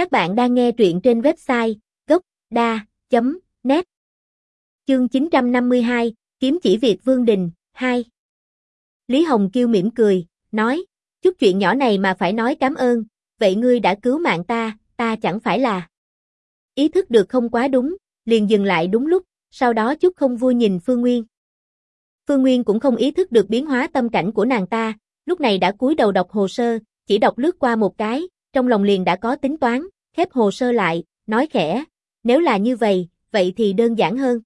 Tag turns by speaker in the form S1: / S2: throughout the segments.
S1: Các bạn đang nghe truyện trên website gocda.net Chương 952, Kiếm chỉ Việt Vương Đình, 2 Lý Hồng Kiêu mỉm cười, nói, chút chuyện nhỏ này mà phải nói cảm ơn, vậy ngươi đã cứu mạng ta, ta chẳng phải là. Ý thức được không quá đúng, liền dừng lại đúng lúc, sau đó chút không vui nhìn Phương Nguyên. Phương Nguyên cũng không ý thức được biến hóa tâm cảnh của nàng ta, lúc này đã cúi đầu đọc hồ sơ, chỉ đọc lướt qua một cái, trong lòng liền đã có tính toán, khép hồ sơ lại, nói khẽ, nếu là như vậy, vậy thì đơn giản hơn.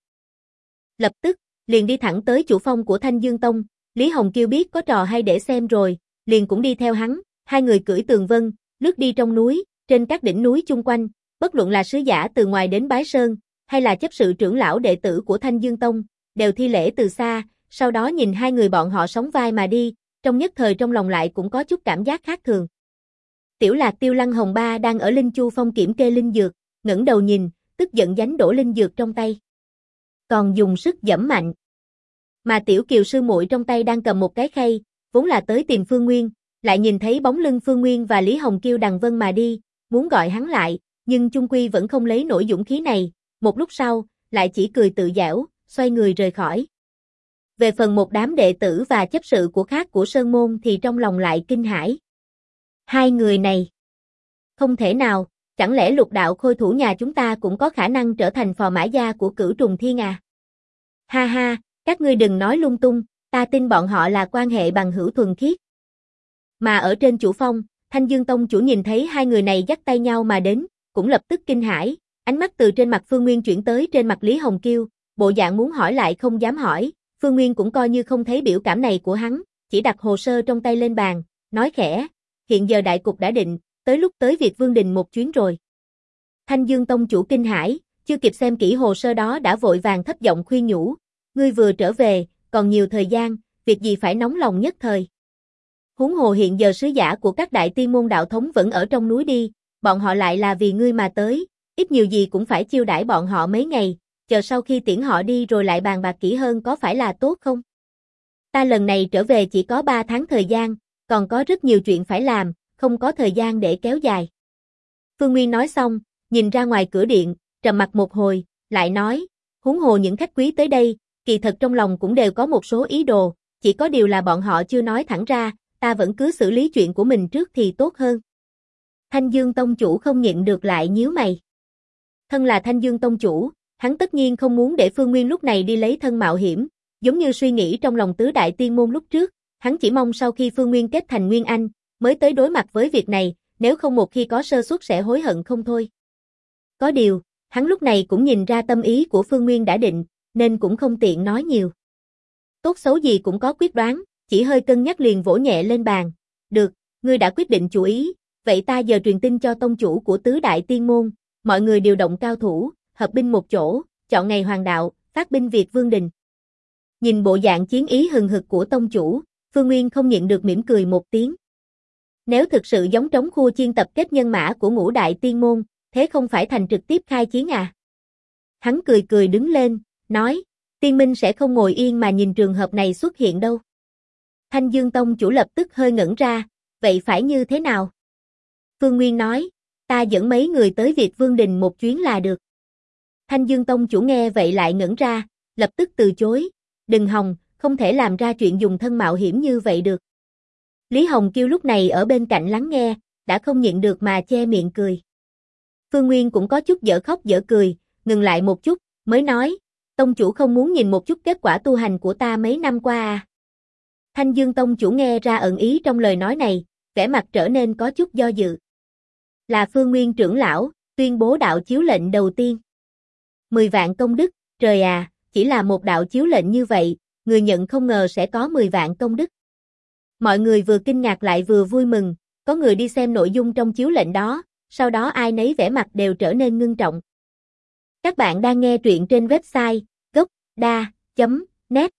S1: Lập tức, liền đi thẳng tới chủ phong của Thanh Dương Tông, Lý Hồng Kiêu biết có trò hay để xem rồi, liền cũng đi theo hắn, hai người cưỡi tường vân, lướt đi trong núi, trên các đỉnh núi chung quanh, bất luận là sứ giả từ ngoài đến Bái Sơn, hay là chấp sự trưởng lão đệ tử của Thanh Dương Tông, đều thi lễ từ xa, sau đó nhìn hai người bọn họ sóng vai mà đi, trong nhất thời trong lòng lại cũng có chút cảm giác khác thường. Tiểu lạc tiêu lăng hồng ba đang ở Linh Chu Phong kiểm kê linh dược, ngẩng đầu nhìn, tức giận dánh đổ linh dược trong tay. Còn dùng sức dẫm mạnh. Mà tiểu kiều sư muội trong tay đang cầm một cái khay, vốn là tới tìm Phương Nguyên, lại nhìn thấy bóng lưng Phương Nguyên và Lý Hồng Kiêu đằng vân mà đi, muốn gọi hắn lại, nhưng chung quy vẫn không lấy nổi dũng khí này, một lúc sau, lại chỉ cười tự giảo, xoay người rời khỏi. Về phần một đám đệ tử và chấp sự của khác của Sơn Môn thì trong lòng lại kinh hãi. Hai người này. Không thể nào, chẳng lẽ lục đạo khôi thủ nhà chúng ta cũng có khả năng trở thành phò mã gia của cửu trùng thiên à? Ha ha, các ngươi đừng nói lung tung, ta tin bọn họ là quan hệ bằng hữu thuần khiết. Mà ở trên chủ phong, Thanh Dương Tông chủ nhìn thấy hai người này dắt tay nhau mà đến, cũng lập tức kinh hãi, ánh mắt từ trên mặt Phương Nguyên chuyển tới trên mặt Lý Hồng Kiêu, bộ dạng muốn hỏi lại không dám hỏi, Phương Nguyên cũng coi như không thấy biểu cảm này của hắn, chỉ đặt hồ sơ trong tay lên bàn, nói khẽ, hiện giờ đại cục đã định, tới lúc tới việc Vương Đình một chuyến rồi. Thanh Dương Tông chủ kinh hải chưa kịp xem kỹ hồ sơ đó đã vội vàng thấp giọng khuyên nhủ, ngươi vừa trở về, còn nhiều thời gian, việc gì phải nóng lòng nhất thời. Huống hồ hiện giờ sứ giả của các đại tiên môn đạo thống vẫn ở trong núi đi, bọn họ lại là vì ngươi mà tới, ít nhiều gì cũng phải chiêu đãi bọn họ mấy ngày, chờ sau khi tiễn họ đi rồi lại bàn bạc kỹ hơn có phải là tốt không? Ta lần này trở về chỉ có 3 tháng thời gian, còn có rất nhiều chuyện phải làm, không có thời gian để kéo dài. Phương Nguyên nói xong, nhìn ra ngoài cửa điện, trầm mặt một hồi, lại nói, huống hồ những khách quý tới đây, kỳ thật trong lòng cũng đều có một số ý đồ, chỉ có điều là bọn họ chưa nói thẳng ra, ta vẫn cứ xử lý chuyện của mình trước thì tốt hơn. Thanh Dương Tông Chủ không nhịn được lại nhíu mày. Thân là Thanh Dương Tông Chủ, hắn tất nhiên không muốn để Phương Nguyên lúc này đi lấy thân mạo hiểm, giống như suy nghĩ trong lòng tứ đại tiên môn lúc trước, hắn chỉ mong sau khi Phương Nguyên kết thành Nguyên Anh, mới tới đối mặt với việc này, nếu không một khi có sơ suất sẽ hối hận không thôi. Có điều, hắn lúc này cũng nhìn ra tâm ý của Phương Nguyên đã định, nên cũng không tiện nói nhiều. Tốt xấu gì cũng có quyết đoán, chỉ hơi cân nhắc liền vỗ nhẹ lên bàn. Được, ngươi đã quyết định chủ ý, vậy ta giờ truyền tin cho tông chủ của tứ đại tiên môn, mọi người điều động cao thủ, hợp binh một chỗ, chọn ngày hoàng đạo, phát binh Việt Vương Đình. Nhìn bộ dạng chiến ý hừng hực của tông chủ, Phương Nguyên không nhịn được mỉm cười một tiếng. Nếu thực sự giống trống khu chiên tập kết nhân mã của ngũ đại tiên môn, thế không phải thành trực tiếp khai chiến à? Hắn cười cười đứng lên, nói, tiên minh sẽ không ngồi yên mà nhìn trường hợp này xuất hiện đâu. Thanh Dương Tông chủ lập tức hơi ngẩn ra, vậy phải như thế nào? Phương Nguyên nói, ta dẫn mấy người tới Việt Vương Đình một chuyến là được. Thanh Dương Tông chủ nghe vậy lại ngẩn ra, lập tức từ chối, đừng hòng, không thể làm ra chuyện dùng thân mạo hiểm như vậy được. Lý Hồng kêu lúc này ở bên cạnh lắng nghe, đã không nhịn được mà che miệng cười. Phương Nguyên cũng có chút dở khóc dở cười, ngừng lại một chút, mới nói, Tông chủ không muốn nhìn một chút kết quả tu hành của ta mấy năm qua à. Thanh Dương Tông chủ nghe ra ẩn ý trong lời nói này, vẻ mặt trở nên có chút do dự. Là Phương Nguyên trưởng lão, tuyên bố đạo chiếu lệnh đầu tiên. Mười vạn công đức, trời à, chỉ là một đạo chiếu lệnh như vậy, người nhận không ngờ sẽ có mười vạn công đức. Mọi người vừa kinh ngạc lại vừa vui mừng, có người đi xem nội dung trong chiếu lệnh đó, sau đó ai nấy vẻ mặt đều trở nên ngưng trọng. Các bạn đang nghe truyện trên website gocda.net